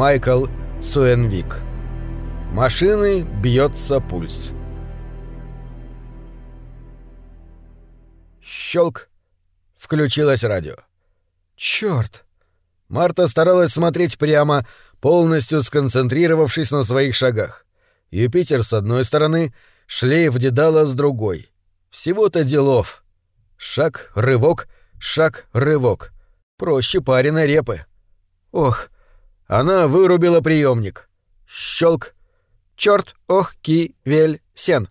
Майкл Суэнвик. Машины бьется пульс. Щелк. Включилось радио. Черт! Марта старалась смотреть прямо, полностью сконцентрировавшись на своих шагах. Юпитер с одной стороны, шлейф Дедала с другой. Всего-то делов. Шаг, рывок, шаг, рывок. Проще пареной репы. Ох, она вырубила приемник. Щелк. Черт, ох, ки, вель, сен.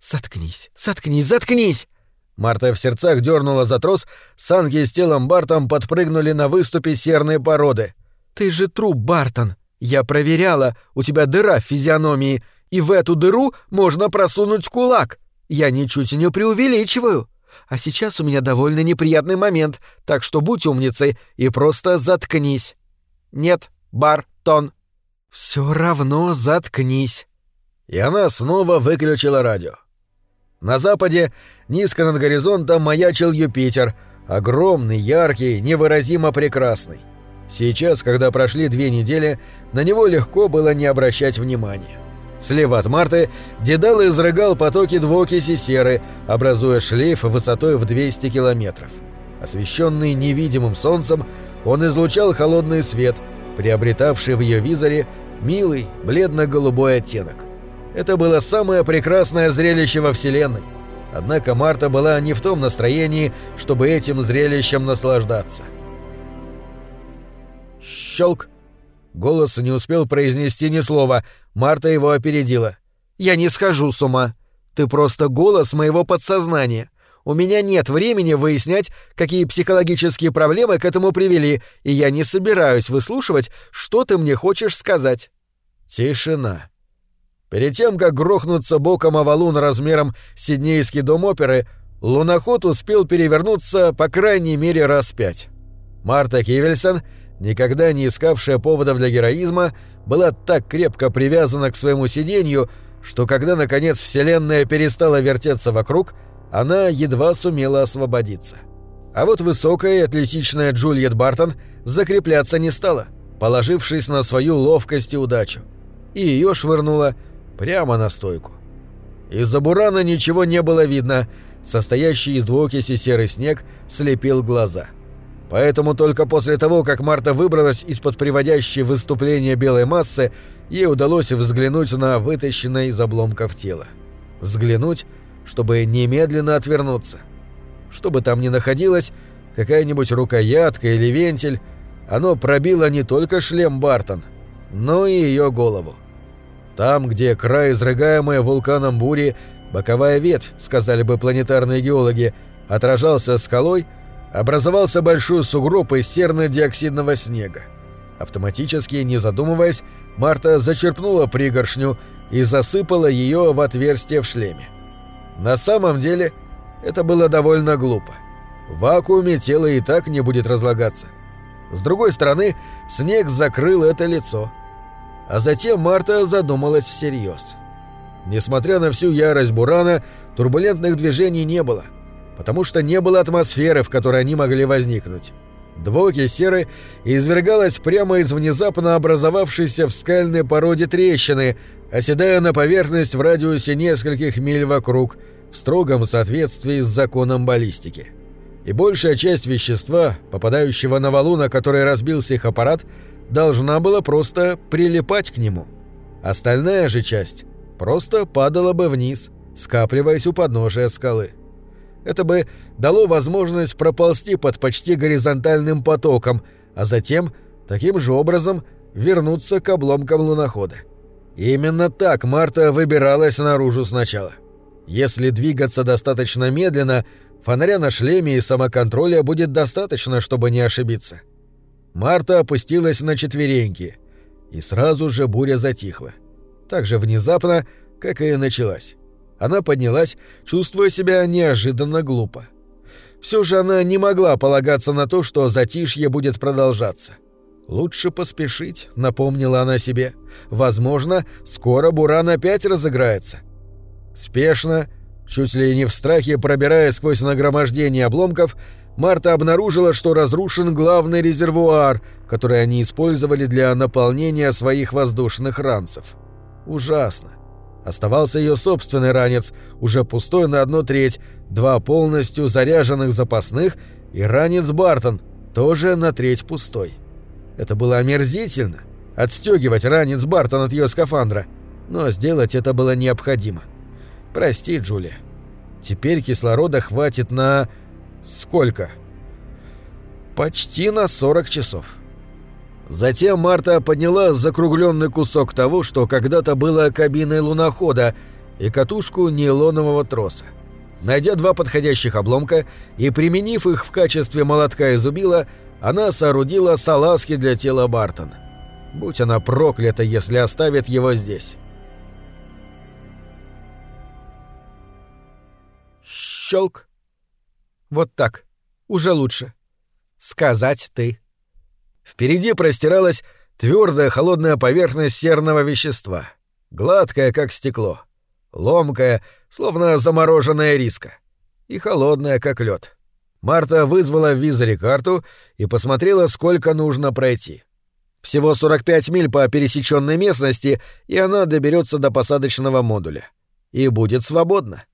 Заткнись, заткнись, заткнись! Марта в сердцах дернула за трос, санки с телом Бартом подпрыгнули на выступе серной породы. «Ты же труп, Бартон! Я проверяла, у тебя дыра в физиономии, и в эту дыру можно просунуть кулак. Я ничуть не преувеличиваю. А сейчас у меня довольно неприятный момент, так что будь умницей и просто заткнись». «Нет, Бартон». «Все равно заткнись». И она снова выключила радио. На западе, низко над горизонтом, маячил Юпитер, огромный, яркий, невыразимо прекрасный. Сейчас, когда прошли две недели, на него легко было не обращать внимания. Слева от Марты Дедал изрыгал потоки двуокиси серы, образуя шлейф высотой в 200 километров. Освещенный невидимым солнцем, он излучал холодный свет, приобретавший в ее визоре милый бледно-голубой оттенок. Это было самое прекрасное зрелище во Вселенной. Однако Марта была не в том настроении, чтобы этим зрелищем наслаждаться. Щелк. Голос не успел произнести ни слова. Марта его опередила. «Я не схожу с ума. Ты просто голос моего подсознания. У меня нет времени выяснять, какие психологические проблемы к этому привели, и я не собираюсь выслушивать, что ты мне хочешь сказать». Тишина. Перед тем, как грохнуться боком о валун размером Сиднейский дом оперы, луноход успел перевернуться по крайней мере раз пять. Марта Кивельсон, никогда не искавшая поводов для героизма, была так крепко привязана к своему сиденью, что когда, наконец, Вселенная перестала вертеться вокруг, она едва сумела освободиться. А вот высокая и атлетичная Джульет Бартон закрепляться не стала, положившись на свою ловкость и удачу. И ее швырнуло Прямо на стойку. Из-за бурана ничего не было видно, состоящий из двуокиси серый снег слепил глаза. Поэтому только после того, как Марта выбралась из-под приводящей выступления белой массы, ей удалось взглянуть на вытащенное из обломков тело. Взглянуть, чтобы немедленно отвернуться. Что бы там ни находилось, какая-нибудь рукоятка или вентиль, оно пробило не только шлем Бартон, но и ее голову. Там, где край изрыгаемой вулканом бури, боковая ветвь, сказали бы планетарные геологи, отражался скалой, образовался большой сугроб из серно-диоксидного снега. Автоматически, не задумываясь, Марта зачерпнула пригоршню и засыпала ее в отверстие в шлеме. На самом деле, это было довольно глупо. В вакууме тело и так не будет разлагаться. С другой стороны, снег закрыл это лицо – а затем Марта задумалась всерьез. Несмотря на всю ярость Бурана, турбулентных движений не было, потому что не было атмосферы, в которой они могли возникнуть. Двоки серы извергалась прямо из внезапно образовавшейся в скальной породе трещины, оседая на поверхность в радиусе нескольких миль вокруг, в строгом соответствии с законом баллистики. И большая часть вещества, попадающего на валун, на который разбился их аппарат, должна была просто прилипать к нему. Остальная же часть просто падала бы вниз, скапливаясь у подножия скалы. Это бы дало возможность проползти под почти горизонтальным потоком, а затем, таким же образом, вернуться к обломкам лунохода. именно так Марта выбиралась наружу сначала. Если двигаться достаточно медленно, фонаря на шлеме и самоконтроля будет достаточно, чтобы не ошибиться. — Марта опустилась на четвереньки, и сразу же буря затихла. Так же внезапно, как и началась. Она поднялась, чувствуя себя неожиданно глупо. Все же она не могла полагаться на то, что затишье будет продолжаться. «Лучше поспешить», — напомнила она себе. «Возможно, скоро Буран опять разыграется». Спешно, Чуть ли не в страхе пробираясь сквозь нагромождение обломков, Марта обнаружила, что разрушен главный резервуар, который они использовали для наполнения своих воздушных ранцев. Ужасно. Оставался ее собственный ранец, уже пустой на одну треть, два полностью заряженных запасных и ранец Бартон, тоже на треть пустой. Это было омерзительно — отстегивать ранец Бартон от ее скафандра, но сделать это было необходимо. Прости, Джулия. Теперь кислорода хватит на... Сколько? Почти на 40 часов. Затем Марта подняла закругленный кусок того, что когда-то было кабиной лунохода, и катушку нейлонового троса. Найдя два подходящих обломка и применив их в качестве молотка и зубила, она соорудила салазки для тела Бартона. Будь она проклята, если оставит его здесь. Щелк. Вот так. Уже лучше. Сказать ты. Впереди простиралась твердая холодная поверхность серного вещества, гладкая, как стекло, ломкая, словно замороженная риска, и холодная, как лед. Марта вызвала в визоре карту и посмотрела, сколько нужно пройти. Всего 45 миль по пересеченной местности, и она доберется до посадочного модуля. И будет свободна.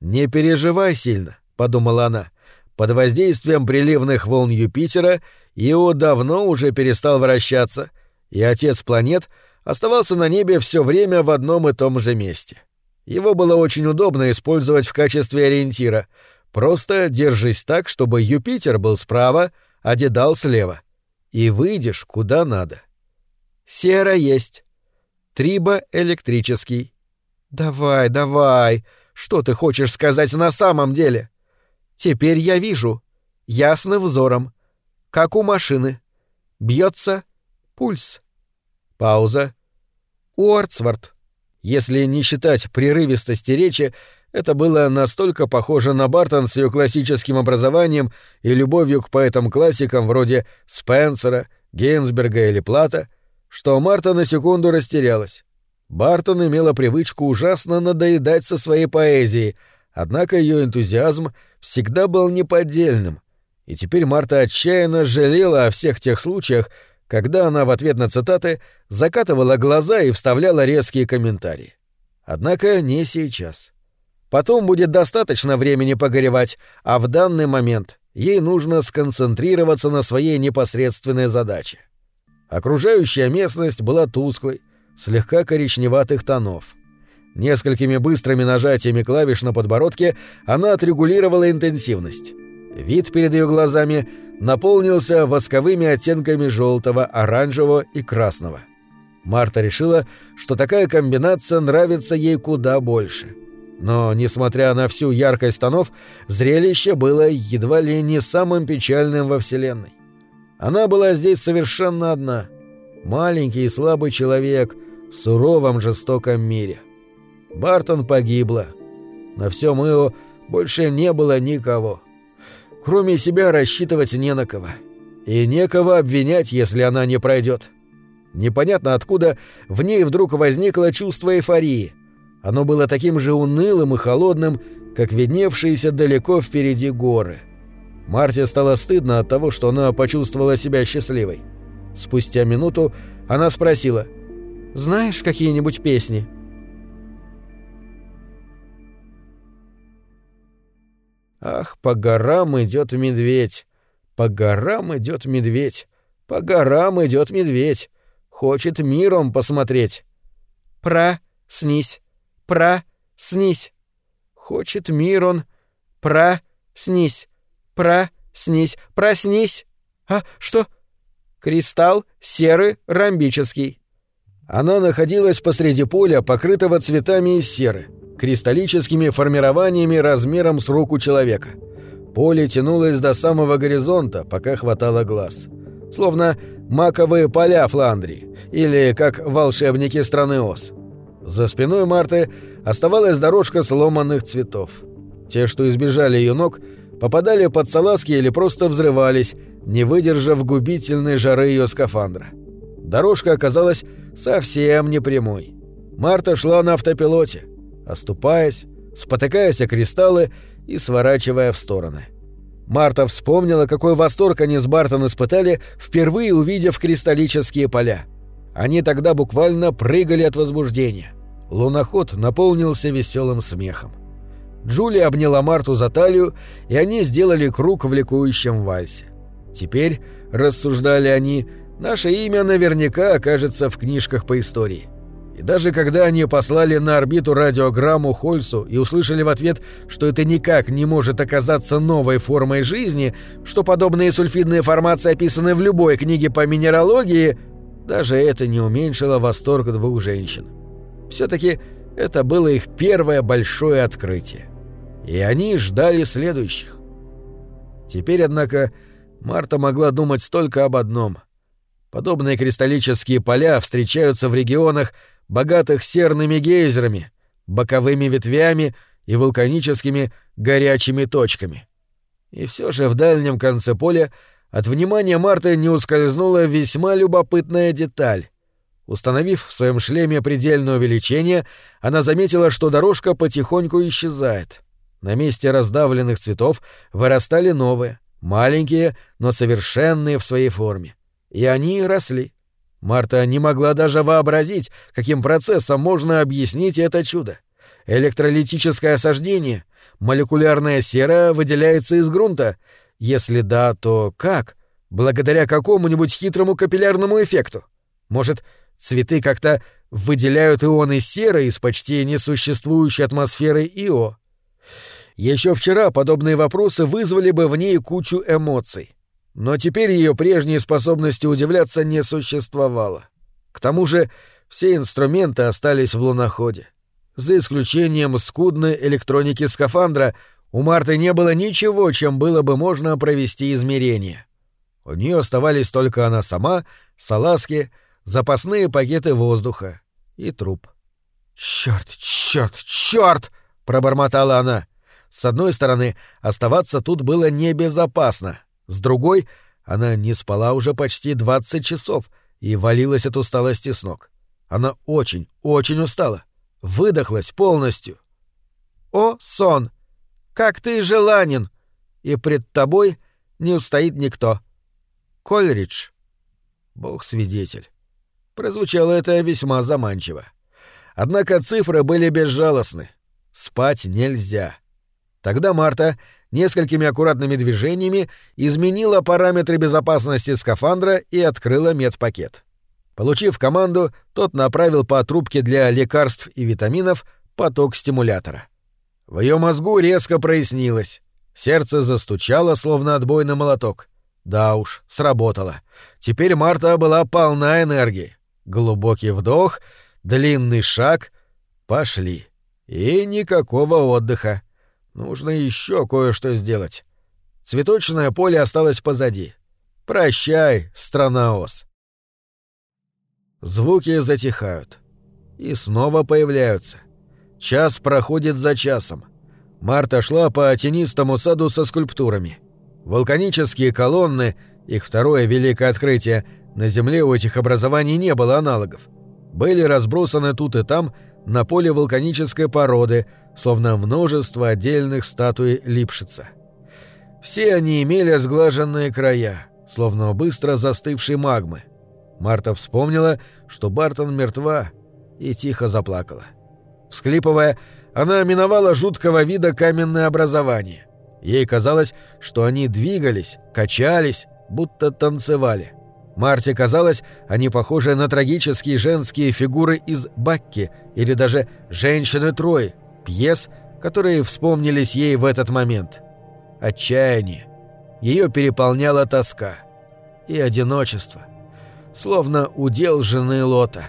«Не переживай сильно», — подумала она. Под воздействием приливных волн Юпитера Ио давно уже перестал вращаться, и отец планет оставался на небе все время в одном и том же месте. Его было очень удобно использовать в качестве ориентира. Просто держись так, чтобы Юпитер был справа, а Дедал слева. И выйдешь куда надо. Сера есть. Триба электрический. Давай, давай. Что ты хочешь сказать на самом деле? Теперь я вижу. Ясным взором. Как у машины. Бьется пульс. Пауза. Уортсворт. Если не считать прерывистости речи, это было настолько похоже на Бартон с ее классическим образованием и любовью к поэтам-классикам вроде Спенсера, Гейнсберга или Плата, что Марта на секунду растерялась. Бартон имела привычку ужасно надоедать со своей поэзией, однако ее энтузиазм всегда был неподдельным, и теперь Марта отчаянно жалела о всех тех случаях, когда она в ответ на цитаты закатывала глаза и вставляла резкие комментарии. Однако не сейчас. Потом будет достаточно времени погоревать, а в данный момент ей нужно сконцентрироваться на своей непосредственной задаче. Окружающая местность была тусклой, слегка коричневатых тонов. Несколькими быстрыми нажатиями клавиш на подбородке она отрегулировала интенсивность. Вид перед ее глазами наполнился восковыми оттенками желтого, оранжевого и красного. Марта решила, что такая комбинация нравится ей куда больше. Но, несмотря на всю яркость тонов, зрелище было едва ли не самым печальным во Вселенной. Она была здесь совершенно одна. Маленький и слабый человек в суровом жестоком мире. Бартон погибла. На всем Ио больше не было никого. Кроме себя рассчитывать не на кого. И некого обвинять, если она не пройдет. Непонятно откуда в ней вдруг возникло чувство эйфории. Оно было таким же унылым и холодным, как видневшиеся далеко впереди горы. Марте стало стыдно от того, что она почувствовала себя счастливой. Спустя минуту она спросила «Знаешь какие-нибудь песни?» Ах, по горам идет медведь, по горам идет медведь, по горам идет медведь, хочет миром посмотреть. Про, снись, про, снись. Хочет мир он, про, снись, про, снись, проснись. А, что? Кристалл серый ромбический. Она находилась посреди поля, покрытого цветами из серы кристаллическими формированиями размером с руку человека. Поле тянулось до самого горизонта, пока хватало глаз. Словно маковые поля Фландрии, или как волшебники страны Оз. За спиной Марты оставалась дорожка сломанных цветов. Те, что избежали ее ног, попадали под салазки или просто взрывались, не выдержав губительной жары ее скафандра. Дорожка оказалась совсем не прямой. Марта шла на автопилоте — оступаясь, спотыкаясь о кристаллы и сворачивая в стороны. Марта вспомнила, какой восторг они с Бартон испытали, впервые увидев кристаллические поля. Они тогда буквально прыгали от возбуждения. Луноход наполнился веселым смехом. Джулия обняла Марту за талию, и они сделали круг в ликующем вальсе. Теперь, рассуждали они, наше имя наверняка окажется в книжках по истории. И даже когда они послали на орбиту радиограмму Хольсу и услышали в ответ, что это никак не может оказаться новой формой жизни, что подобные сульфидные формации описаны в любой книге по минералогии, даже это не уменьшило восторг двух женщин. Все-таки это было их первое большое открытие. И они ждали следующих. Теперь, однако, Марта могла думать только об одном. Подобные кристаллические поля встречаются в регионах, богатых серными гейзерами, боковыми ветвями и вулканическими горячими точками. И все же в дальнем конце поля от внимания Марты не ускользнула весьма любопытная деталь. Установив в своем шлеме предельное увеличение, она заметила, что дорожка потихоньку исчезает. На месте раздавленных цветов вырастали новые, маленькие, но совершенные в своей форме. И они росли. Марта не могла даже вообразить, каким процессом можно объяснить это чудо. Электролитическое осаждение, молекулярная сера выделяется из грунта. Если да, то как? Благодаря какому-нибудь хитрому капиллярному эффекту? Может, цветы как-то выделяют ионы серы из почти несуществующей атмосферы Ио? Еще вчера подобные вопросы вызвали бы в ней кучу эмоций. Но теперь ее прежней способности удивляться не существовало. К тому же все инструменты остались в луноходе. За исключением скудной электроники скафандра, у Марты не было ничего, чем было бы можно провести измерения. У нее оставались только она сама, салазки, запасные пакеты воздуха и труп. «Чёрт, чёрт, чёрт!» — пробормотала она. С одной стороны, оставаться тут было небезопасно, с другой, она не спала уже почти 20 часов и валилась от усталости с ног. Она очень, очень устала. Выдохлась полностью. «О, сон! Как ты желанен! И пред тобой не устоит никто. Кольридж». Бог свидетель. Прозвучало это весьма заманчиво. Однако цифры были безжалостны. Спать нельзя. Тогда Марта несколькими аккуратными движениями изменила параметры безопасности скафандра и открыла медпакет. Получив команду, тот направил по трубке для лекарств и витаминов поток стимулятора. В ее мозгу резко прояснилось. Сердце застучало, словно отбойный молоток. Да уж, сработало. Теперь Марта была полна энергии. Глубокий вдох, длинный шаг. Пошли. И никакого отдыха. Нужно еще кое-что сделать. Цветочное поле осталось позади. Прощай, страна ос. Звуки затихают. И снова появляются. Час проходит за часом. Марта шла по тенистому саду со скульптурами. Вулканические колонны, их второе великое открытие, на Земле у этих образований не было аналогов. Были разбросаны тут и там на поле вулканической породы – словно множество отдельных статуй Липшица. Все они имели сглаженные края, словно быстро застывшей магмы. Марта вспомнила, что Бартон мертва, и тихо заплакала. Всклипывая, она миновала жуткого вида каменное образование. Ей казалось, что они двигались, качались, будто танцевали. Марте казалось, они похожи на трагические женские фигуры из Бакки или даже «Женщины Трои», пьес, которые вспомнились ей в этот момент. Отчаяние. Ее переполняла тоска. И одиночество. Словно удел жены Лота.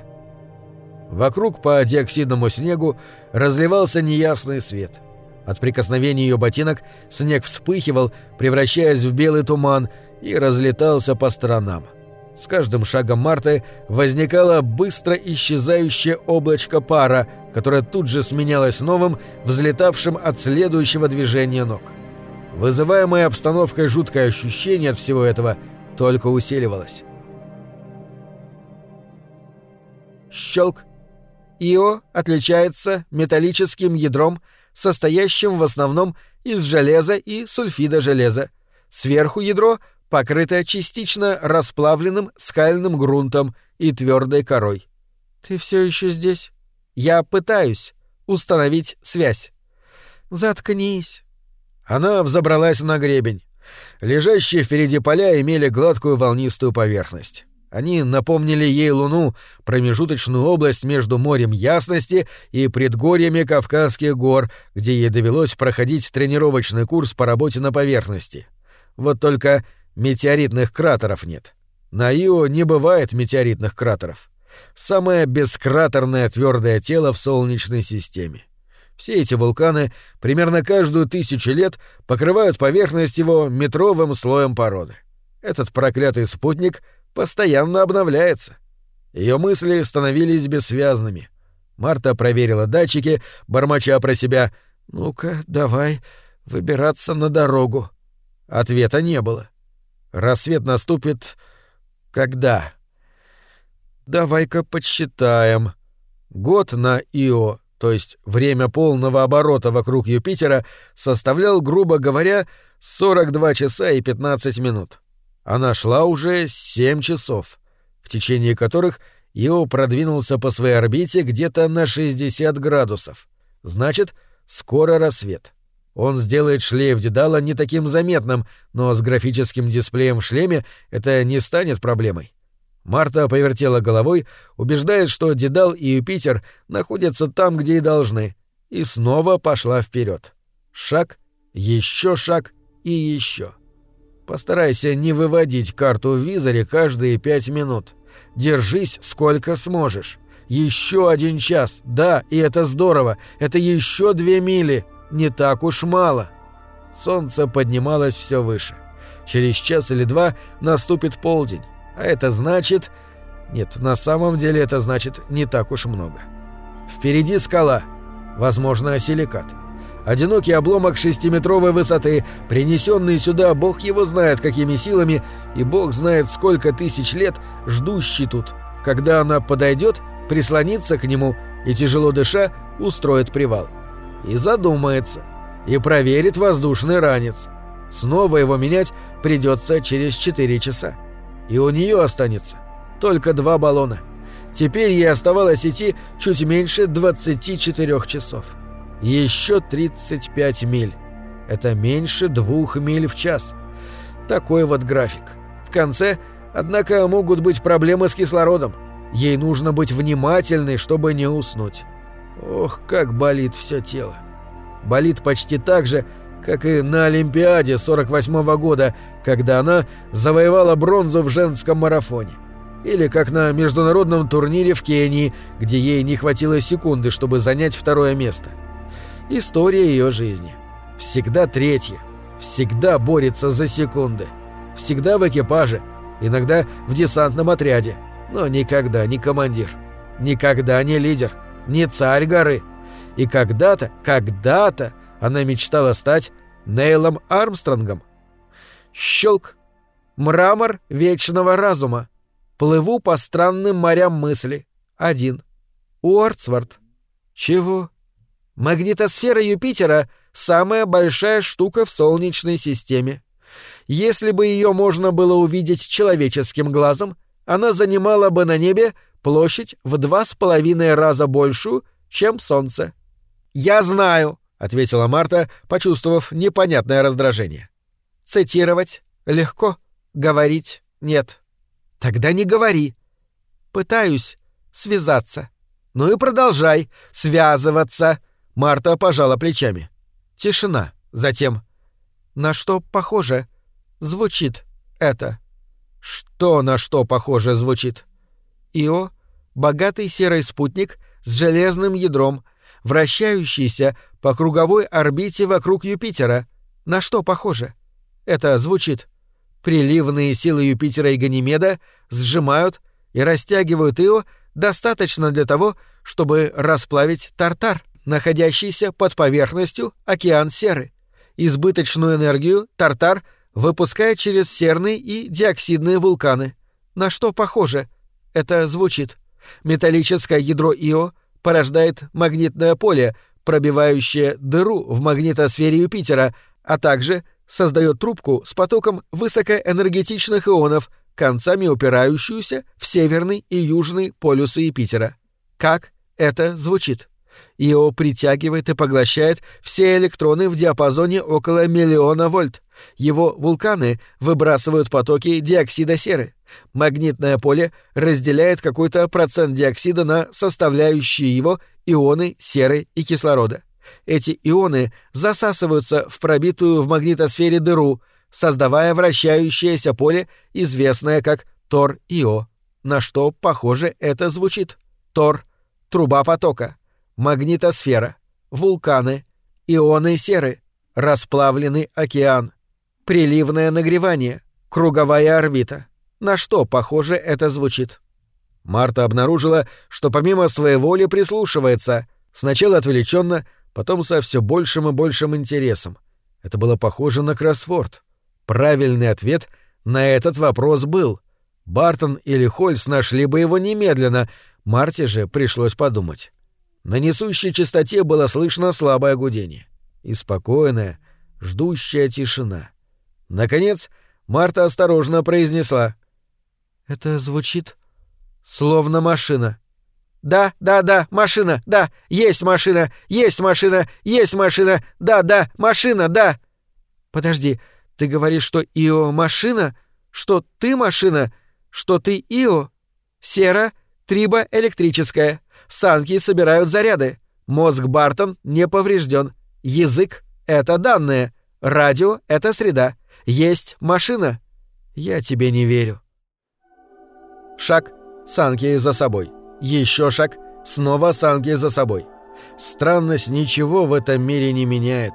Вокруг по диоксидному снегу разливался неясный свет. От прикосновения ее ботинок снег вспыхивал, превращаясь в белый туман, и разлетался по сторонам. С каждым шагом Марты возникало быстро исчезающее облачко пара, которое тут же сменялось новым, взлетавшим от следующего движения ног. Вызываемое обстановкой жуткое ощущение от всего этого только усиливалось. Щелк. Ио отличается металлическим ядром состоящим в основном из железа и сульфида железа. Сверху ядро покрыто частично расплавленным скальным грунтом и твердой корой. Ты все еще здесь? Я пытаюсь установить связь. Заткнись. Она взобралась на гребень. Лежащие впереди поля имели гладкую волнистую поверхность. Они напомнили ей Луну, промежуточную область между морем ясности и предгорьями Кавказских гор, где ей довелось проходить тренировочный курс по работе на поверхности. Вот только метеоритных кратеров нет. На Ио не бывает метеоритных кратеров. Самое бескратерное твердое тело в Солнечной системе. Все эти вулканы примерно каждую тысячу лет покрывают поверхность его метровым слоем породы. Этот проклятый спутник постоянно обновляется. Ее мысли становились бессвязными. Марта проверила датчики, бормоча про себя «Ну-ка, давай выбираться на дорогу». Ответа не было. Рассвет наступит... когда? Давай-ка подсчитаем. Год на Ио то есть время полного оборота вокруг Юпитера, составлял, грубо говоря, 42 часа и 15 минут. Она шла уже 7 часов, в течение которых Ио продвинулся по своей орбите где-то на 60 градусов. Значит, скоро рассвет. Он сделает шлейф Дедала не таким заметным, но с графическим дисплеем в шлеме это не станет проблемой. Марта повертела головой, убеждаясь, что Дедал и Юпитер находятся там, где и должны, и снова пошла вперед. Шаг, еще шаг и еще. Постарайся не выводить карту в визоре каждые пять минут. Держись сколько сможешь. Еще один час. Да, и это здорово. Это еще две мили. Не так уж мало. Солнце поднималось все выше. Через час или два наступит полдень. А это значит... Нет, на самом деле это значит не так уж много. Впереди скала. Возможно, силикат. Одинокий обломок шестиметровой высоты, принесенный сюда бог его знает какими силами, и бог знает сколько тысяч лет, ждущий тут. Когда она подойдет, прислонится к нему и, тяжело дыша, устроит привал. И задумается. И проверит воздушный ранец. Снова его менять придется через четыре часа и у нее останется только два баллона. Теперь ей оставалось идти чуть меньше 24 часов. Еще 35 миль. Это меньше двух миль в час. Такой вот график. В конце, однако, могут быть проблемы с кислородом. Ей нужно быть внимательной, чтобы не уснуть. Ох, как болит все тело. Болит почти так же, как и на Олимпиаде 48 -го года, когда она завоевала бронзу в женском марафоне. Или как на международном турнире в Кении, где ей не хватило секунды, чтобы занять второе место. История ее жизни. Всегда третья. Всегда борется за секунды. Всегда в экипаже. Иногда в десантном отряде. Но никогда не командир. Никогда не лидер. Не царь горы. И когда-то, когда-то она мечтала стать Нейлом Армстронгом. Щелк. Мрамор вечного разума. Плыву по странным морям мысли. Один. Уортсворт. Чего? Магнитосфера Юпитера — самая большая штука в Солнечной системе. Если бы ее можно было увидеть человеческим глазом, она занимала бы на небе площадь в два с половиной раза большую, чем Солнце. «Я знаю», — ответила Марта, почувствовав непонятное раздражение. «Цитировать легко, говорить нет». «Тогда не говори». «Пытаюсь связаться». «Ну и продолжай связываться». Марта пожала плечами. Тишина. Затем. «На что похоже звучит это?» «Что на что похоже звучит?» «Ио — богатый серый спутник с железным ядром, вращающийся по круговой орбите вокруг Юпитера. На что похоже? Это звучит. Приливные силы Юпитера и Ганимеда сжимают и растягивают Ио достаточно для того, чтобы расплавить Тартар, находящийся под поверхностью океан серы. Избыточную энергию Тартар выпускает через серные и диоксидные вулканы. На что похоже? Это звучит. Металлическое ядро Ио порождает магнитное поле, пробивающее дыру в магнитосфере Юпитера, а также создает трубку с потоком высокоэнергетичных ионов, концами упирающуюся в северный и южный полюсы Юпитера. Как это звучит? Ио притягивает и поглощает все электроны в диапазоне около миллиона вольт. Его вулканы выбрасывают потоки диоксида серы. Магнитное поле разделяет какой-то процент диоксида на составляющие его ионы серы и кислорода. Эти ионы засасываются в пробитую в магнитосфере дыру, создавая вращающееся поле, известное как Тор-Ио. На что, похоже, это звучит? Тор — труба потока, магнитосфера, вулканы, ионы серы, расплавленный океан, приливное нагревание, круговая орбита. На что, похоже, это звучит? Марта обнаружила, что помимо своей воли прислушивается, сначала отвлеченно, потом со все большим и большим интересом. Это было похоже на кроссворд. Правильный ответ на этот вопрос был. Бартон или Хольс нашли бы его немедленно, Марте же пришлось подумать. На несущей частоте было слышно слабое гудение. И спокойная, ждущая тишина. Наконец, Марта осторожно произнесла. «Это звучит словно машина». «Да, да, да, машина, да, есть машина, есть машина, есть машина, да, да, машина, да». «Подожди, ты говоришь, что Ио машина? Что ты машина? Что ты Ио? Сера, триба электрическая. Санки собирают заряды. Мозг Бартон не поврежден. Язык — это данные. Радио — это среда. Есть машина. Я тебе не верю». Шаг, санки за собой. Еще шаг, снова санки за собой. Странность ничего в этом мире не меняет.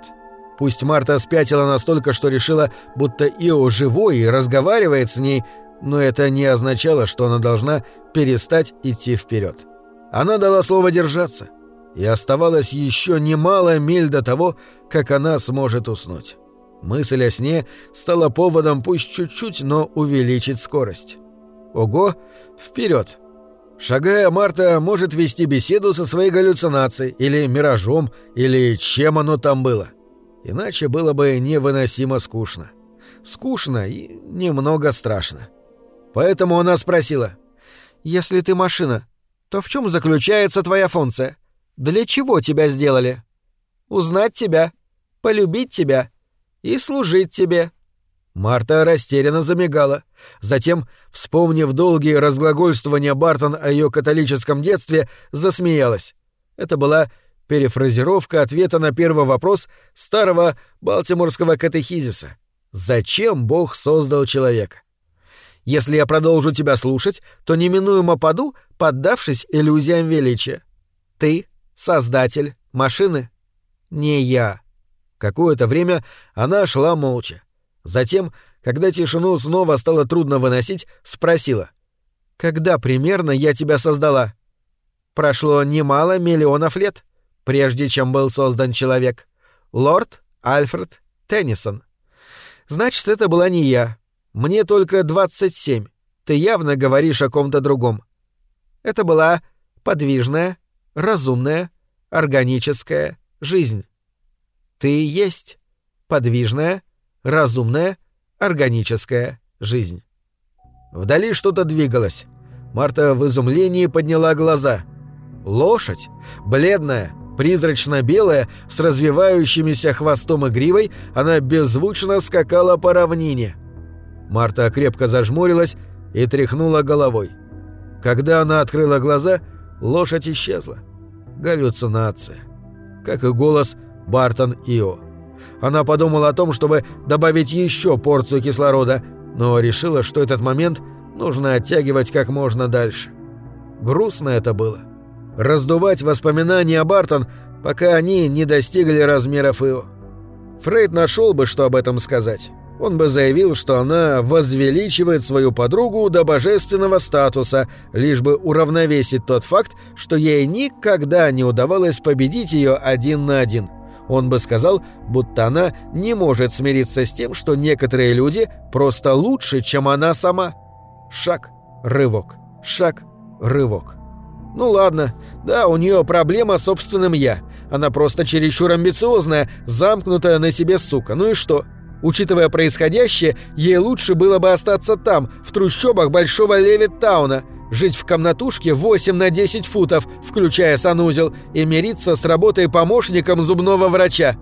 Пусть Марта спятила настолько, что решила, будто Ио живой и разговаривает с ней, но это не означало, что она должна перестать идти вперед. Она дала слово держаться, и оставалось еще немало миль до того, как она сможет уснуть. Мысль о сне стала поводом пусть чуть-чуть, но увеличить скорость. Ого, вперед! Шагая, Марта может вести беседу со своей галлюцинацией, или миражом, или чем оно там было. Иначе было бы невыносимо скучно. Скучно и немного страшно. Поэтому она спросила. «Если ты машина, то в чем заключается твоя функция? Для чего тебя сделали?» «Узнать тебя, полюбить тебя и служить тебе». Марта растерянно замигала. Затем, вспомнив долгие разглагольствования Бартон о ее католическом детстве, засмеялась. Это была перефразировка ответа на первый вопрос старого балтиморского катехизиса. «Зачем Бог создал человека?» «Если я продолжу тебя слушать, то неминуемо паду, поддавшись иллюзиям величия. Ты — создатель машины?» «Не я». Какое-то время она шла молча. Затем, когда тишину снова стало трудно выносить, спросила. «Когда примерно я тебя создала?» «Прошло немало миллионов лет, прежде чем был создан человек. Лорд Альфред Теннисон. Значит, это была не я. Мне только 27. Ты явно говоришь о ком-то другом. Это была подвижная, разумная, органическая жизнь. Ты есть подвижная, разумная, органическая жизнь. Вдали что-то двигалось. Марта в изумлении подняла глаза. Лошадь, бледная, призрачно-белая, с развивающимися хвостом и гривой, она беззвучно скакала по равнине. Марта крепко зажмурилась и тряхнула головой. Когда она открыла глаза, лошадь исчезла. Галлюцинация. Как и голос Бартон Ио. Она подумала о том, чтобы добавить еще порцию кислорода, но решила, что этот момент нужно оттягивать как можно дальше. Грустно это было. Раздувать воспоминания о Бартон, пока они не достигли размеров Ио. Фрейд нашел бы, что об этом сказать. Он бы заявил, что она возвеличивает свою подругу до божественного статуса, лишь бы уравновесить тот факт, что ей никогда не удавалось победить ее один на один – он бы сказал, будто она не может смириться с тем, что некоторые люди просто лучше, чем она сама. Шаг, рывок, шаг, рывок. Ну ладно, да, у нее проблема с собственным «я», Она просто чересчур амбициозная, замкнутая на себе сука. Ну и что? Учитывая происходящее, ей лучше было бы остаться там, в трущобах Большого Левиттауна, жить в комнатушке 8 на 10 футов, включая санузел, и мириться с работой помощником зубного врача.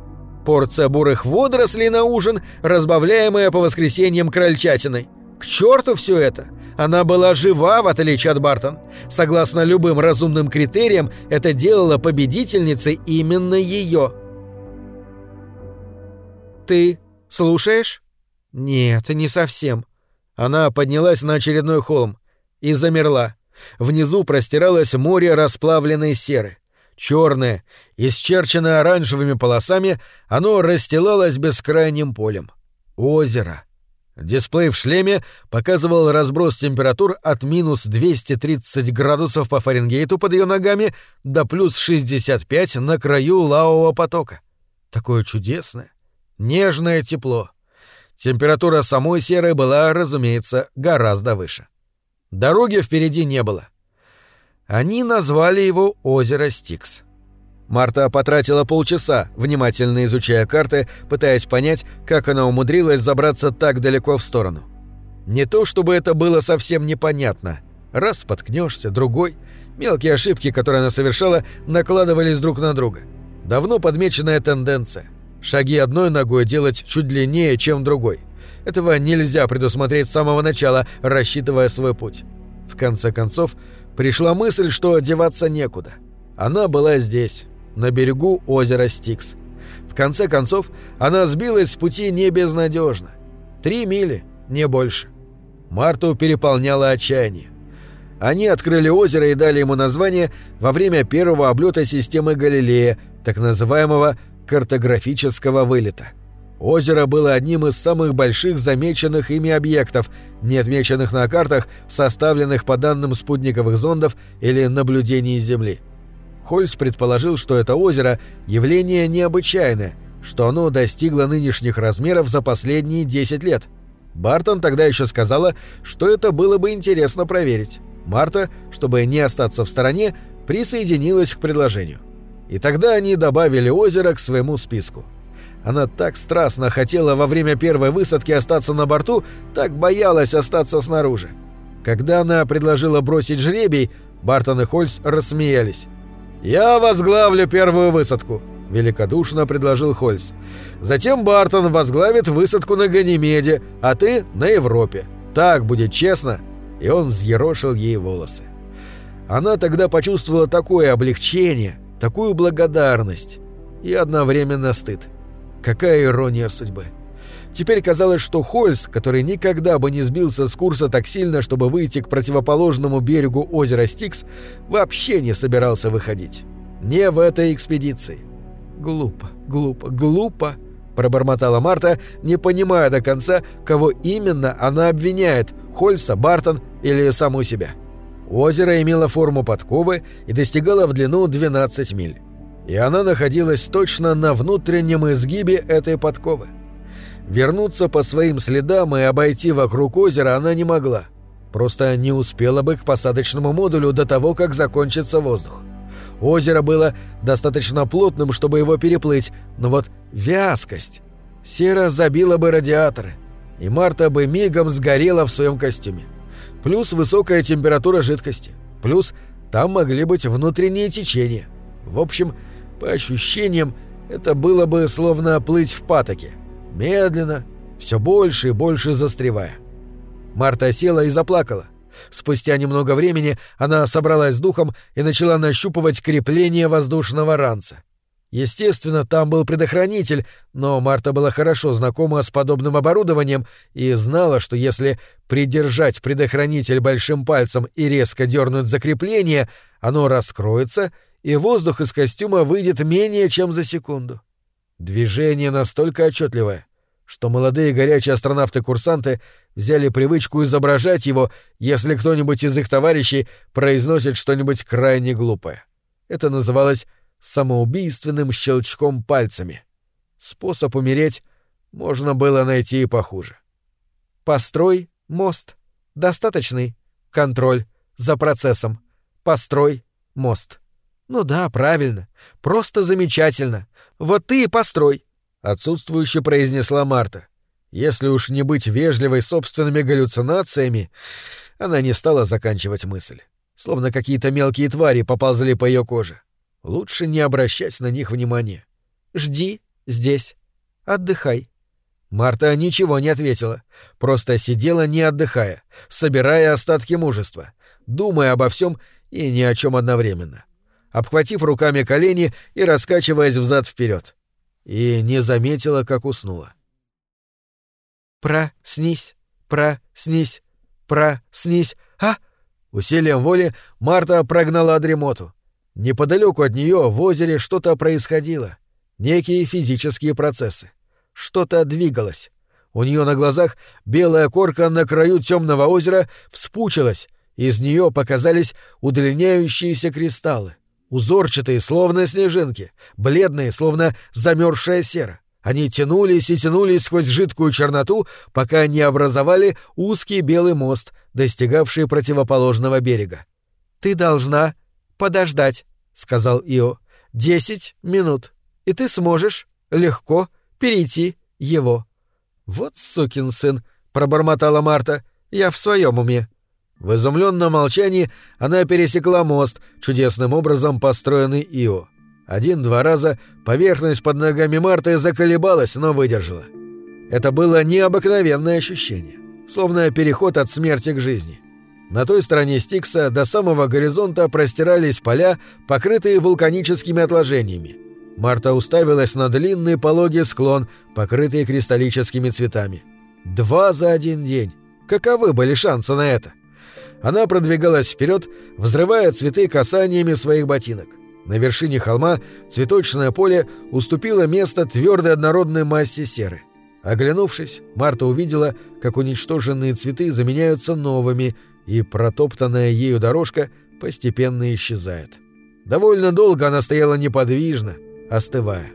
Порция бурых водорослей на ужин, разбавляемая по воскресеньям крольчатиной. К черту все это! Она была жива, в отличие от Бартон. Согласно любым разумным критериям, это делало победительницей именно ее. «Ты слушаешь?» «Нет, не совсем». Она поднялась на очередной холм и замерла. Внизу простиралось море расплавленной серы. Черное, исчерченное оранжевыми полосами, оно расстилалось бескрайним полем. Озеро. Дисплей в шлеме показывал разброс температур от минус 230 градусов по Фаренгейту под ее ногами до плюс 65 на краю лавового потока. Такое чудесное, нежное тепло. Температура самой серы была, разумеется, гораздо выше. Дороги впереди не было. Они назвали его озеро Стикс. Марта потратила полчаса, внимательно изучая карты, пытаясь понять, как она умудрилась забраться так далеко в сторону. Не то чтобы это было совсем непонятно. Раз споткнешься, другой. Мелкие ошибки, которые она совершала, накладывались друг на друга. Давно подмеченная тенденция. Шаги одной ногой делать чуть длиннее, чем другой. Этого нельзя предусмотреть с самого начала, рассчитывая свой путь. В конце концов, пришла мысль, что одеваться некуда. Она была здесь, на берегу озера Стикс. В конце концов, она сбилась с пути не безнадежно. Три мили, не больше. Марту переполняло отчаяние. Они открыли озеро и дали ему название во время первого облета системы Галилея, так называемого картографического вылета. Озеро было одним из самых больших замеченных ими объектов, не отмеченных на картах, составленных по данным спутниковых зондов или наблюдений Земли. Хольс предположил, что это озеро – явление необычайное, что оно достигло нынешних размеров за последние 10 лет. Бартон тогда еще сказала, что это было бы интересно проверить. Марта, чтобы не остаться в стороне, присоединилась к предложению. И тогда они добавили озеро к своему списку. Она так страстно хотела во время первой высадки остаться на борту, так боялась остаться снаружи. Когда она предложила бросить жребий, Бартон и Хольс рассмеялись. «Я возглавлю первую высадку», — великодушно предложил Хольс. «Затем Бартон возглавит высадку на Ганимеде, а ты — на Европе. Так будет честно». И он взъерошил ей волосы. Она тогда почувствовала такое облегчение, такую благодарность и одновременно стыд. Какая ирония судьбы. Теперь казалось, что Хольс, который никогда бы не сбился с курса так сильно, чтобы выйти к противоположному берегу озера Стикс, вообще не собирался выходить. Не в этой экспедиции. «Глупо, глупо, глупо», — пробормотала Марта, не понимая до конца, кого именно она обвиняет — Хольса, Бартон или саму себя. Озеро имело форму подковы и достигало в длину 12 миль. И она находилась точно на внутреннем изгибе этой подковы. Вернуться по своим следам и обойти вокруг озера она не могла. Просто не успела бы к посадочному модулю до того, как закончится воздух. Озеро было достаточно плотным, чтобы его переплыть, но вот вязкость. Сера забила бы радиаторы, и Марта бы мигом сгорела в своем костюме. Плюс высокая температура жидкости. Плюс там могли быть внутренние течения. В общем, по ощущениям, это было бы словно плыть в патоке медленно, все больше и больше застревая. Марта села и заплакала. Спустя немного времени она собралась с духом и начала нащупывать крепление воздушного ранца. Естественно, там был предохранитель, но Марта была хорошо знакома с подобным оборудованием и знала, что если придержать предохранитель большим пальцем и резко дернуть за крепление, оно раскроется, и воздух из костюма выйдет менее чем за секунду. Движение настолько отчетливое, что молодые горячие астронавты-курсанты взяли привычку изображать его, если кто-нибудь из их товарищей произносит что-нибудь крайне глупое. Это называлось самоубийственным щелчком пальцами. Способ умереть можно было найти и похуже. Построй мост. Достаточный. Контроль. За процессом. Построй мост. Ну да, правильно. Просто замечательно. Вот ты и построй, отсутствующе произнесла Марта. Если уж не быть вежливой собственными галлюцинациями, она не стала заканчивать мысль. Словно какие-то мелкие твари поползли по ее коже. Лучше не обращать на них внимания. Жди здесь. Отдыхай. Марта ничего не ответила, просто сидела не отдыхая, собирая остатки мужества, думая обо всем и ни о чем одновременно, обхватив руками колени и раскачиваясь взад вперед, и не заметила, как уснула. «Проснись, проснись, проснись, а!» Усилием воли Марта прогнала дремоту. Неподалеку от нее в озере что-то происходило. Некие физические процессы. Что-то двигалось. У нее на глазах белая корка на краю темного озера вспучилась, из нее показались удлиняющиеся кристаллы. Узорчатые, словно снежинки, бледные, словно замерзшая сера. Они тянулись и тянулись сквозь жидкую черноту, пока не образовали узкий белый мост, достигавший противоположного берега. «Ты должна подождать», — сказал Ио. «Десять минут, и ты сможешь легко перейти его». «Вот сукин сын», — пробормотала Марта, — «я в своем уме». В изумленном молчании она пересекла мост, чудесным образом построенный Ио. Один-два раза поверхность под ногами Марты заколебалась, но выдержала. Это было необыкновенное ощущение, словно переход от смерти к жизни. На той стороне Стикса до самого горизонта простирались поля, покрытые вулканическими отложениями. Марта уставилась на длинный пологий склон, покрытый кристаллическими цветами. Два за один день. Каковы были шансы на это? Она продвигалась вперед, взрывая цветы касаниями своих ботинок. На вершине холма цветочное поле уступило место твердой однородной массе серы. Оглянувшись, Марта увидела, как уничтоженные цветы заменяются новыми, и протоптанная ею дорожка постепенно исчезает. Довольно долго она стояла неподвижно, остывая.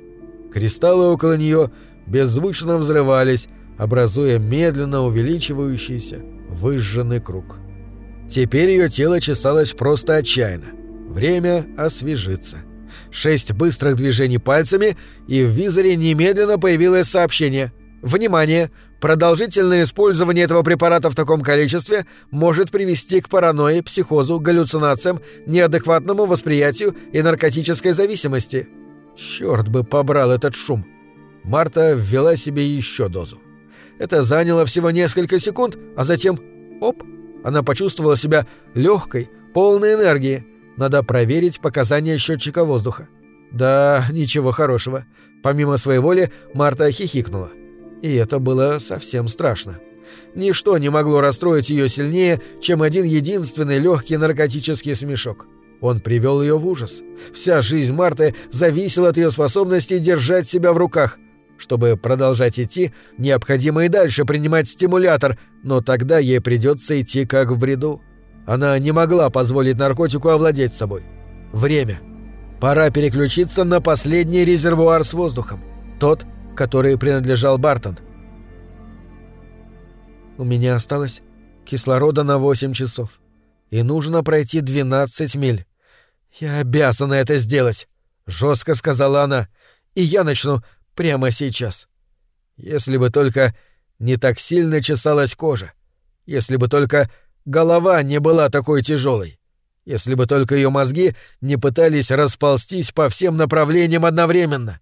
Кристаллы около нее беззвучно взрывались, образуя медленно увеличивающийся выжженный круг. Теперь ее тело чесалось просто отчаянно. Время освежиться. Шесть быстрых движений пальцами, и в визоре немедленно появилось сообщение. «Внимание! Продолжительное использование этого препарата в таком количестве может привести к паранойи, психозу, галлюцинациям, неадекватному восприятию и наркотической зависимости». Черт бы побрал этот шум. Марта ввела себе еще дозу. Это заняло всего несколько секунд, а затем — оп! Она почувствовала себя легкой, полной энергии. Надо проверить показания счетчика воздуха. Да, ничего хорошего. Помимо своей воли, Марта хихикнула. И это было совсем страшно. Ничто не могло расстроить ее сильнее, чем один единственный легкий наркотический смешок. Он привел ее в ужас. Вся жизнь Марты зависела от ее способности держать себя в руках. Чтобы продолжать идти, необходимо и дальше принимать стимулятор, но тогда ей придется идти как в бреду. Она не могла позволить наркотику овладеть собой. Время. Пора переключиться на последний резервуар с воздухом. Тот, который принадлежал Бартон. У меня осталось кислорода на 8 часов. И нужно пройти 12 миль. Я обязана это сделать, жестко сказала она. И я начну прямо сейчас. Если бы только не так сильно чесалась кожа. Если бы только голова не была такой тяжелой. Если бы только ее мозги не пытались расползтись по всем направлениям одновременно.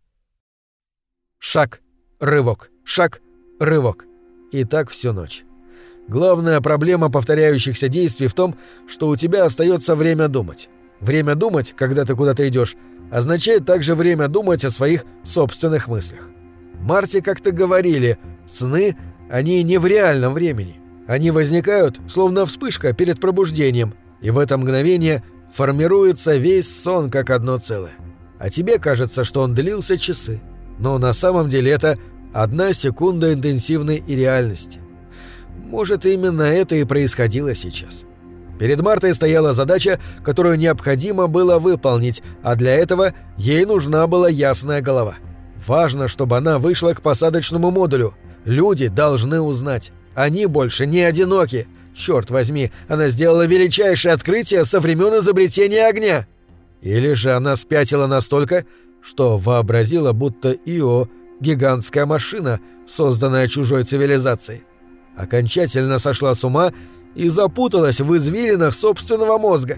Шаг, рывок, шаг, рывок. И так всю ночь. Главная проблема повторяющихся действий в том, что у тебя остается время думать. Время думать, когда ты куда-то идешь, означает также время думать о своих собственных мыслях. Марте как-то говорили, сны, они не в реальном времени. Они возникают, словно вспышка перед пробуждением, и в это мгновение формируется весь сон как одно целое. А тебе кажется, что он длился часы но на самом деле это одна секунда интенсивной и реальности. Может, именно это и происходило сейчас. Перед Мартой стояла задача, которую необходимо было выполнить, а для этого ей нужна была ясная голова. Важно, чтобы она вышла к посадочному модулю. Люди должны узнать. Они больше не одиноки. Черт возьми, она сделала величайшее открытие со времен изобретения огня. Или же она спятила настолько, что вообразила, будто Ио — гигантская машина, созданная чужой цивилизацией. Окончательно сошла с ума и запуталась в извилинах собственного мозга.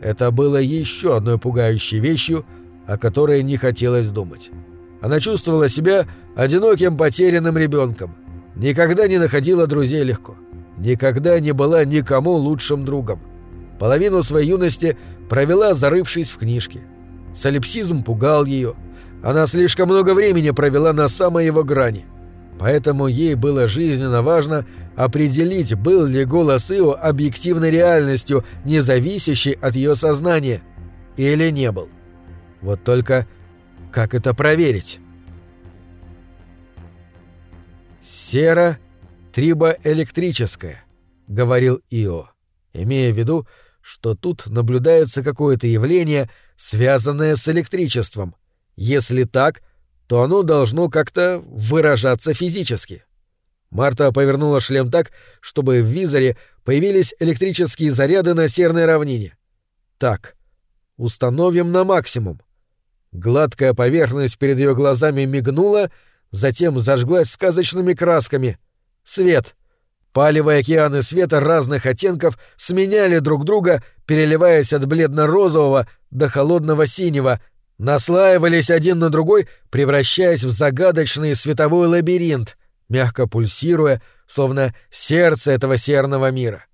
Это было еще одной пугающей вещью, о которой не хотелось думать. Она чувствовала себя одиноким потерянным ребенком, никогда не находила друзей легко, никогда не была никому лучшим другом. Половину своей юности провела, зарывшись в книжке. Солипсизм пугал ее. Она слишком много времени провела на самой его грани. Поэтому ей было жизненно важно определить, был ли голос Ио объективной реальностью, не зависящей от ее сознания, или не был. Вот только как это проверить? «Сера трибоэлектрическая», — говорил Ио, имея в виду, что тут наблюдается какое-то явление, связанное с электричеством. Если так, то оно должно как-то выражаться физически. Марта повернула шлем так, чтобы в визоре появились электрические заряды на серной равнине. Так, установим на максимум. Гладкая поверхность перед ее глазами мигнула, затем зажглась сказочными красками. Свет — Палевые океаны света разных оттенков сменяли друг друга, переливаясь от бледно-розового до холодного синего, наслаивались один на другой, превращаясь в загадочный световой лабиринт, мягко пульсируя, словно сердце этого серного мира.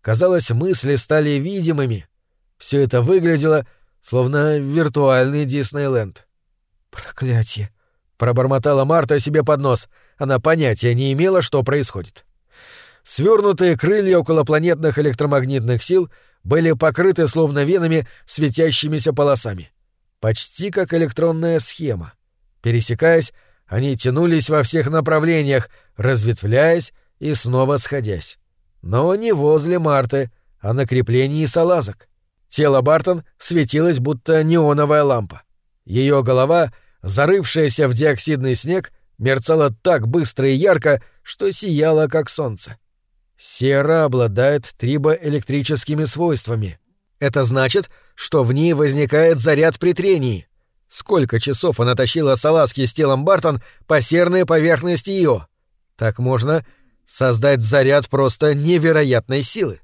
Казалось, мысли стали видимыми. Все это выглядело, словно виртуальный Диснейленд. «Проклятие!» — пробормотала Марта себе под нос. Она понятия не имела, что происходит. Свернутые крылья околопланетных электромагнитных сил были покрыты словно венами светящимися полосами. Почти как электронная схема. Пересекаясь, они тянулись во всех направлениях, разветвляясь и снова сходясь. Но не возле Марты, а на креплении салазок. Тело Бартон светилось, будто неоновая лампа. Ее голова, зарывшаяся в диоксидный снег, мерцала так быстро и ярко, что сияла, как солнце. Сера обладает трибоэлектрическими свойствами. Это значит, что в ней возникает заряд при трении. Сколько часов она тащила салазки с телом Бартон по серной поверхности ее? Так можно создать заряд просто невероятной силы.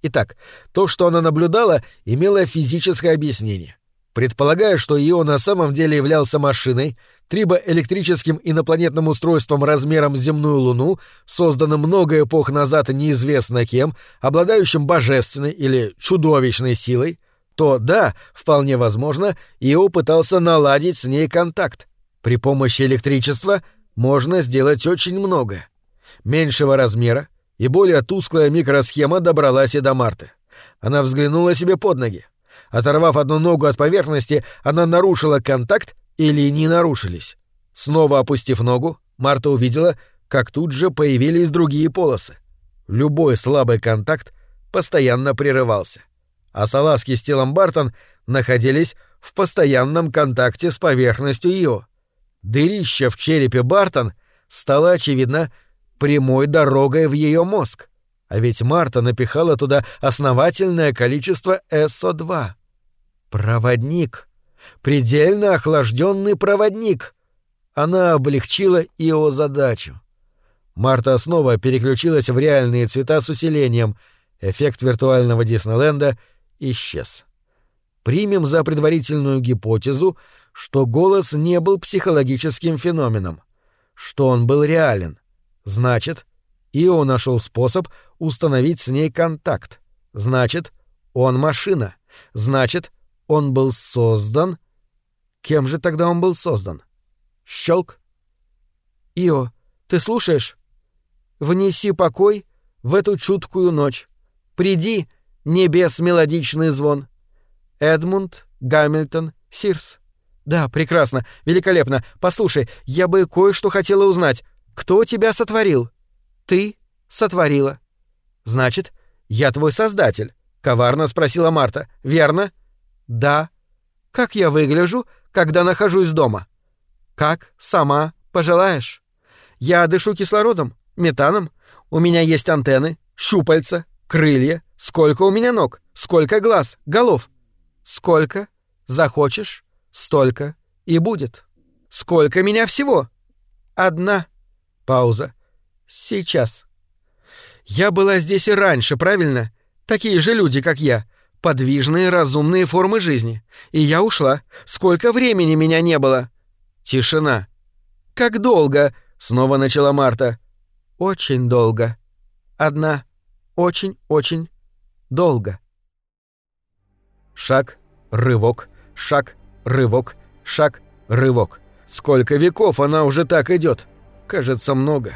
Итак, то, что она наблюдала, имело физическое объяснение. Предполагая, что Ио на самом деле являлся машиной, трибоэлектрическим инопланетным устройством размером с земную Луну, созданным много эпох назад неизвестно кем, обладающим божественной или чудовищной силой, то да, вполне возможно, Ио пытался наладить с ней контакт. При помощи электричества можно сделать очень много. Меньшего размера и более тусклая микросхема добралась и до Марты. Она взглянула себе под ноги. Оторвав одну ногу от поверхности, она нарушила контакт, или не нарушились. Снова опустив ногу, Марта увидела, как тут же появились другие полосы. Любой слабый контакт постоянно прерывался. А салазки с телом Бартон находились в постоянном контакте с поверхностью ее. Дырища в черепе Бартон стало, очевидно, прямой дорогой в ее мозг. А ведь Марта напихала туда основательное количество СО2. Проводник. Предельно охлажденный проводник. Она облегчила его задачу. Марта снова переключилась в реальные цвета с усилением. Эффект виртуального Диснейленда исчез. Примем за предварительную гипотезу, что голос не был психологическим феноменом, что он был реален. Значит, Ио нашел способ установить с ней контакт. Значит, он машина. Значит, он был создан... Кем же тогда он был создан? Щелк. Ио, ты слушаешь? Внеси покой в эту чуткую ночь. Приди, небес мелодичный звон. Эдмунд, Гамильтон, Сирс. Да, прекрасно, великолепно. Послушай, я бы кое-что хотела узнать. Кто тебя сотворил? Ты сотворила. Значит, я твой создатель, коварно спросила Марта. Верно? Да. Как я выгляжу, когда нахожусь дома? Как сама пожелаешь. Я дышу кислородом, метаном. У меня есть антенны, щупальца, крылья. Сколько у меня ног? Сколько глаз, голов? Сколько? Захочешь — столько и будет. Сколько меня всего? Одна. Пауза. Сейчас. Я была здесь и раньше, правильно? Такие же люди, как я. Подвижные, разумные формы жизни. И я ушла. Сколько времени меня не было? Тишина. Как долго? Снова начала Марта. Очень долго. Одна. Очень-очень долго. Шаг, рывок, шаг, рывок, шаг, рывок. Сколько веков она уже так идет? Кажется, много.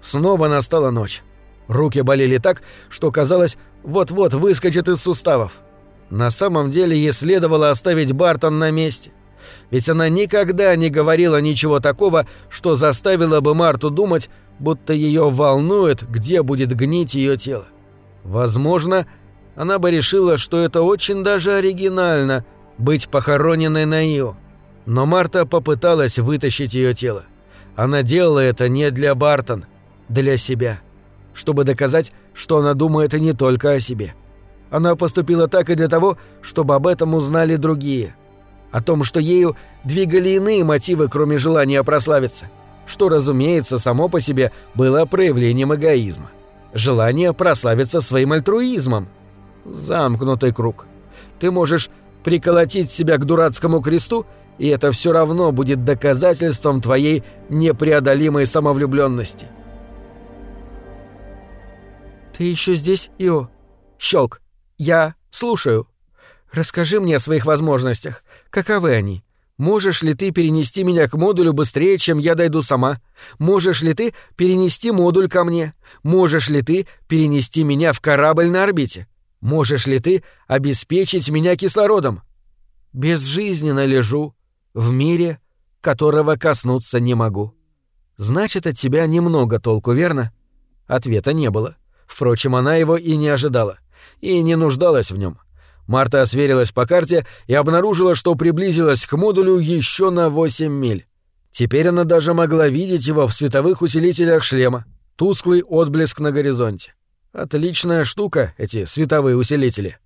Снова настала ночь. Руки болели так, что казалось, вот-вот выскочит из суставов. На самом деле ей следовало оставить Бартон на месте. Ведь она никогда не говорила ничего такого, что заставило бы Марту думать, будто ее волнует, где будет гнить ее тело. Возможно, она бы решила, что это очень даже оригинально — быть похороненной на Ио. Но Марта попыталась вытащить ее тело. Она делала это не для Бартон, для себя. Чтобы доказать, что она думает не только о себе. Она поступила так и для того, чтобы об этом узнали другие. О том, что ею двигали иные мотивы, кроме желания прославиться. Что, разумеется, само по себе было проявлением эгоизма. Желание прославиться своим альтруизмом – Замкнутый круг. Ты можешь приколотить себя к дурацкому кресту, и это все равно будет доказательством твоей непреодолимой самовлюбленности. Ты еще здесь, Ио? Щелк. Я слушаю. Расскажи мне о своих возможностях. Каковы они? Можешь ли ты перенести меня к модулю быстрее, чем я дойду сама? Можешь ли ты перенести модуль ко мне? Можешь ли ты перенести меня в корабль на орбите? Можешь ли ты обеспечить меня кислородом? Безжизненно лежу в мире, которого коснуться не могу. Значит, от тебя немного толку, верно? Ответа не было. Впрочем, она его и не ожидала, и не нуждалась в нем. Марта осверилась по карте и обнаружила, что приблизилась к модулю еще на 8 миль. Теперь она даже могла видеть его в световых усилителях шлема, тусклый отблеск на горизонте. Отличная штука, эти световые усилители.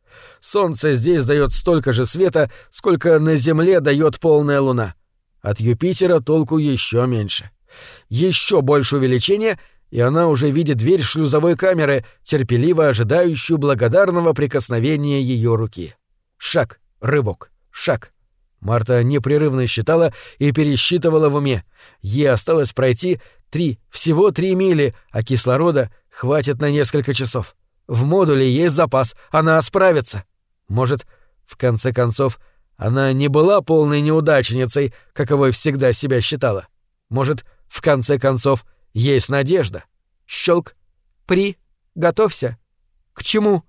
Солнце здесь дает столько же света, сколько на Земле дает полная луна. От Юпитера толку еще меньше. Еще больше увеличения, и она уже видит дверь шлюзовой камеры, терпеливо ожидающую благодарного прикосновения ее руки. Шаг, рывок, шаг. Марта непрерывно считала и пересчитывала в уме. Ей осталось пройти три, всего три мили, а кислорода — Хватит на несколько часов. В модуле есть запас, она справится. Может, в конце концов, она не была полной неудачницей, каковой всегда себя считала. Может, в конце концов, есть надежда. Щелк. При. Готовься. К чему?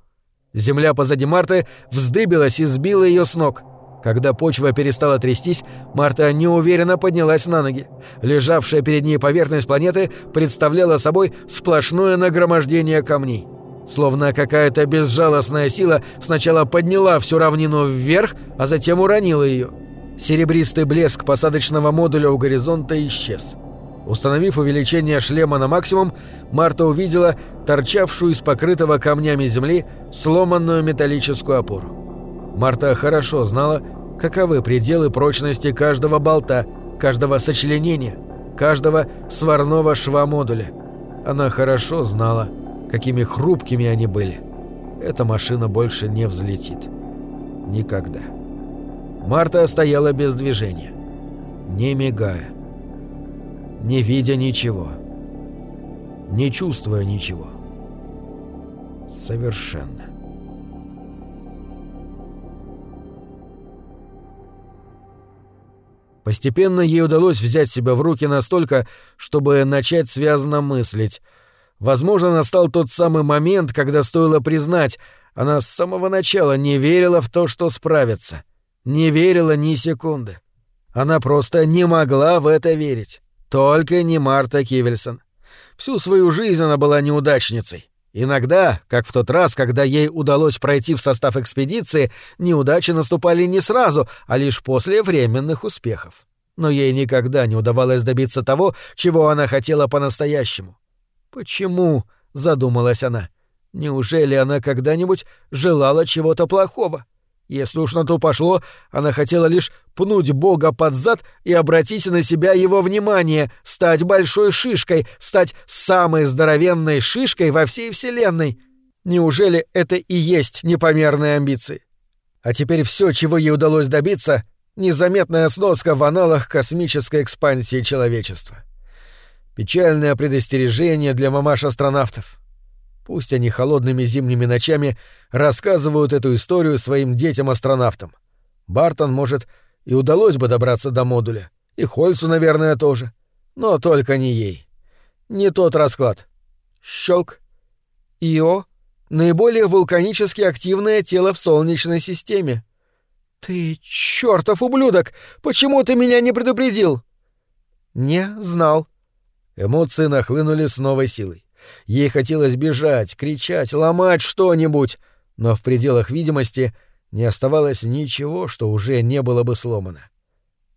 Земля позади Марты вздыбилась и сбила ее с ног. Когда почва перестала трястись, Марта неуверенно поднялась на ноги. Лежавшая перед ней поверхность планеты представляла собой сплошное нагромождение камней. Словно какая-то безжалостная сила сначала подняла всю равнину вверх, а затем уронила ее. Серебристый блеск посадочного модуля у горизонта исчез. Установив увеличение шлема на максимум, Марта увидела торчавшую из покрытого камнями земли сломанную металлическую опору. Марта хорошо знала, каковы пределы прочности каждого болта, каждого сочленения, каждого сварного шва модуля. Она хорошо знала, какими хрупкими они были. Эта машина больше не взлетит. Никогда. Марта стояла без движения, не мигая, не видя ничего, не чувствуя ничего. Совершенно. Постепенно ей удалось взять себя в руки настолько, чтобы начать связно мыслить. Возможно, настал тот самый момент, когда стоило признать, она с самого начала не верила в то, что справится. Не верила ни секунды. Она просто не могла в это верить. Только не Марта Кивельсон. Всю свою жизнь она была неудачницей. Иногда, как в тот раз, когда ей удалось пройти в состав экспедиции, неудачи наступали не сразу, а лишь после временных успехов. Но ей никогда не удавалось добиться того, чего она хотела по-настоящему. «Почему?» — задумалась она. «Неужели она когда-нибудь желала чего-то плохого? Если уж на то пошло, она хотела лишь пнуть Бога под зад и обратить на себя его внимание, стать большой шишкой, стать самой здоровенной шишкой во всей Вселенной. Неужели это и есть непомерные амбиции? А теперь все, чего ей удалось добиться — незаметная сноска в аналах космической экспансии человечества. Печальное предостережение для мамаш-астронавтов — Пусть они холодными зимними ночами рассказывают эту историю своим детям-астронавтам. Бартон, может, и удалось бы добраться до модуля. И Хольсу, наверное, тоже. Но только не ей. Не тот расклад. Щелк. Ио — наиболее вулканически активное тело в Солнечной системе. «Ты чертов ублюдок! Почему ты меня не предупредил?» «Не знал». Эмоции нахлынули с новой силой. Ей хотелось бежать, кричать, ломать что-нибудь, но в пределах видимости не оставалось ничего, что уже не было бы сломано.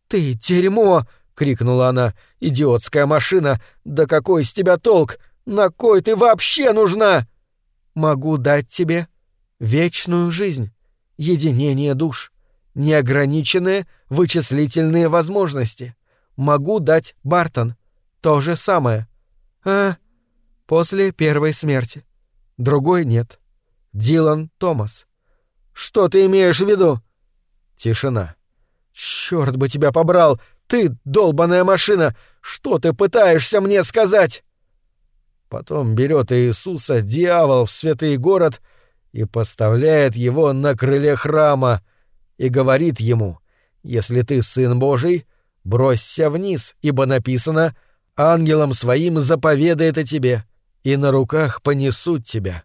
«Ты дерьмо!» — крикнула она. «Идиотская машина! Да какой из тебя толк? На кой ты вообще нужна?» «Могу дать тебе вечную жизнь, единение душ, неограниченные вычислительные возможности. Могу дать Бартон. То же самое. А, После первой смерти. Другой нет. Дилан Томас. Что ты имеешь в виду? Тишина. Черт бы тебя побрал! Ты, долбаная машина! Что ты пытаешься мне сказать? Потом берет Иисуса дьявол в святый город и поставляет его на крыле храма и говорит ему, «Если ты сын Божий, бросься вниз, ибо написано, ангелом своим заповедает о тебе» и на руках понесут тебя.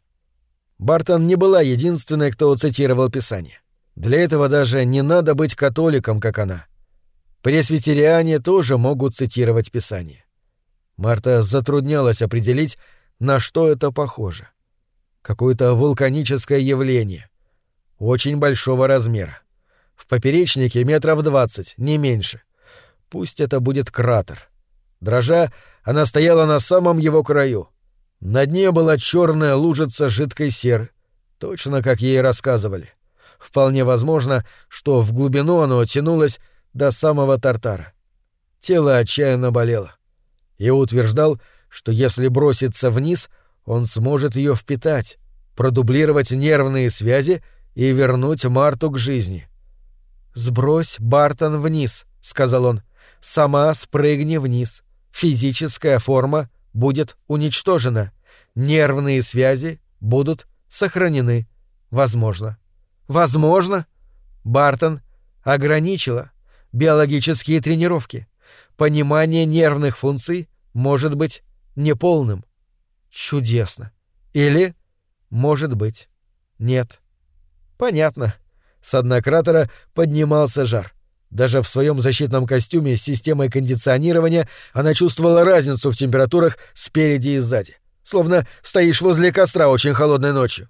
Бартон не была единственной, кто цитировал Писание. Для этого даже не надо быть католиком, как она. Пресвитериане тоже могут цитировать Писание. Марта затруднялась определить, на что это похоже. Какое-то вулканическое явление. Очень большого размера. В поперечнике метров двадцать, не меньше. Пусть это будет кратер. Дрожа, она стояла на самом его краю — на дне была черная лужица жидкой серы, точно как ей рассказывали. Вполне возможно, что в глубину оно тянулось до самого Тартара. Тело отчаянно болело. Я утверждал, что если броситься вниз, он сможет ее впитать, продублировать нервные связи и вернуть Марту к жизни. «Сбрось Бартон вниз», — сказал он. «Сама спрыгни вниз. Физическая форма будет уничтожена. Нервные связи будут сохранены. Возможно. Возможно. Бартон ограничила биологические тренировки. Понимание нервных функций может быть неполным. Чудесно. Или, может быть, нет. Понятно. С дна кратера поднимался жар. Даже в своем защитном костюме с системой кондиционирования она чувствовала разницу в температурах спереди и сзади. Словно стоишь возле костра очень холодной ночью.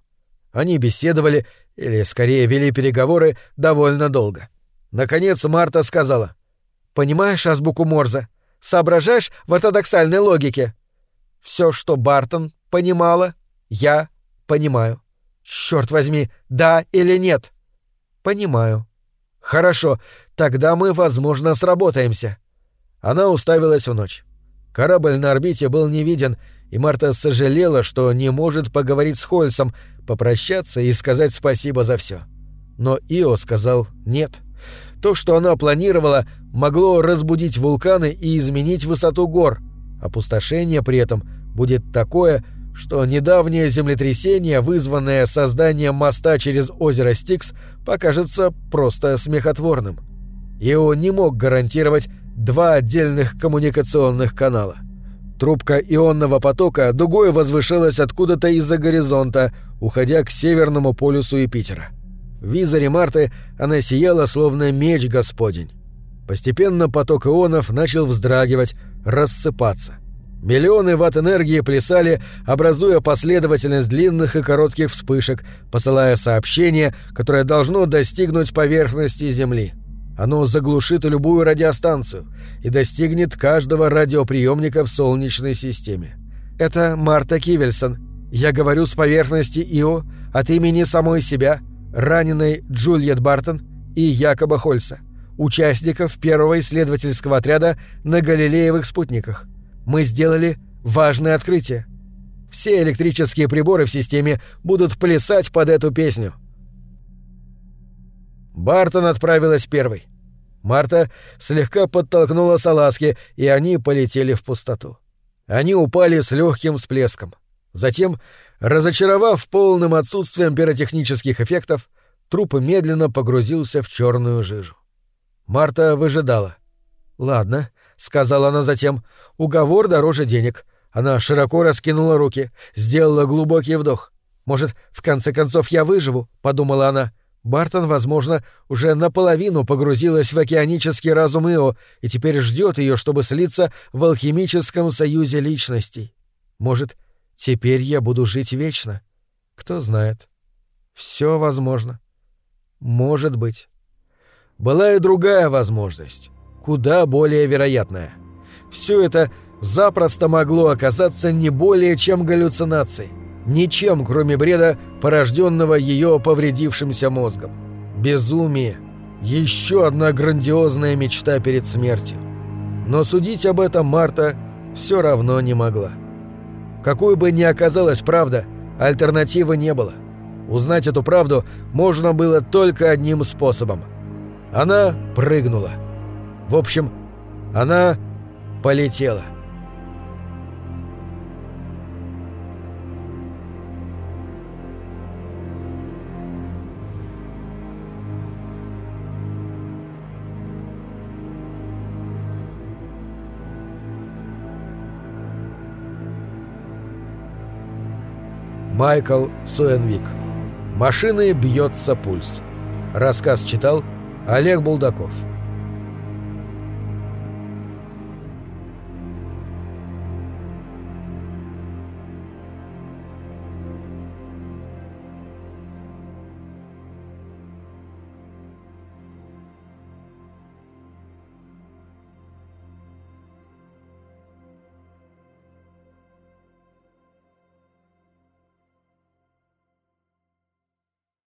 Они беседовали, или скорее вели переговоры, довольно долго. Наконец Марта сказала. «Понимаешь азбуку Морзе? Соображаешь в ортодоксальной логике?» Все, что Бартон понимала, я понимаю. Черт возьми, да или нет?» «Понимаю». «Хорошо, Тогда мы, возможно, сработаемся. Она уставилась в ночь. Корабль на орбите был не виден, и Марта сожалела, что не может поговорить с Хольсом, попрощаться и сказать спасибо за все. Но Ио сказал «нет». То, что она планировала, могло разбудить вулканы и изменить высоту гор. Опустошение при этом будет такое, что недавнее землетрясение, вызванное созданием моста через озеро Стикс, покажется просто смехотворным. Ио не мог гарантировать два отдельных коммуникационных канала. Трубка ионного потока дугой возвышалась откуда-то из-за горизонта, уходя к северному полюсу Юпитера. В визоре Марты она сияла, словно меч Господень. Постепенно поток ионов начал вздрагивать, рассыпаться. Миллионы ватт энергии плясали, образуя последовательность длинных и коротких вспышек, посылая сообщение, которое должно достигнуть поверхности Земли. Оно заглушит любую радиостанцию и достигнет каждого радиоприемника в Солнечной системе. Это Марта Кивельсон. Я говорю с поверхности Ио от имени самой себя. раненой Джульет Бартон и Якоба Хольса, участников первого исследовательского отряда на Галилеевых спутниках. Мы сделали важное открытие. Все электрические приборы в системе будут плясать под эту песню. Бартон отправилась первой. Марта слегка подтолкнула салазки, и они полетели в пустоту. Они упали с легким всплеском. Затем, разочаровав полным отсутствием пиротехнических эффектов, труп медленно погрузился в черную жижу. Марта выжидала. «Ладно», — сказала она затем, — «уговор дороже денег. Она широко раскинула руки, сделала глубокий вдох. «Может, в конце концов я выживу?» — подумала она. Бартон, возможно, уже наполовину погрузилась в океанический разум Ио и теперь ждет ее, чтобы слиться в алхимическом союзе личностей. Может, теперь я буду жить вечно? Кто знает. Все возможно. Может быть. Была и другая возможность, куда более вероятная. Все это запросто могло оказаться не более чем галлюцинацией, ничем, кроме бреда, порожденного ее повредившимся мозгом. Безумие. Еще одна грандиозная мечта перед смертью. Но судить об этом Марта все равно не могла. Какой бы ни оказалась правда, альтернативы не было. Узнать эту правду можно было только одним способом. Она прыгнула. В общем, она полетела. Майкл Суэнвик. Машины бьется пульс. Рассказ читал Олег Булдаков.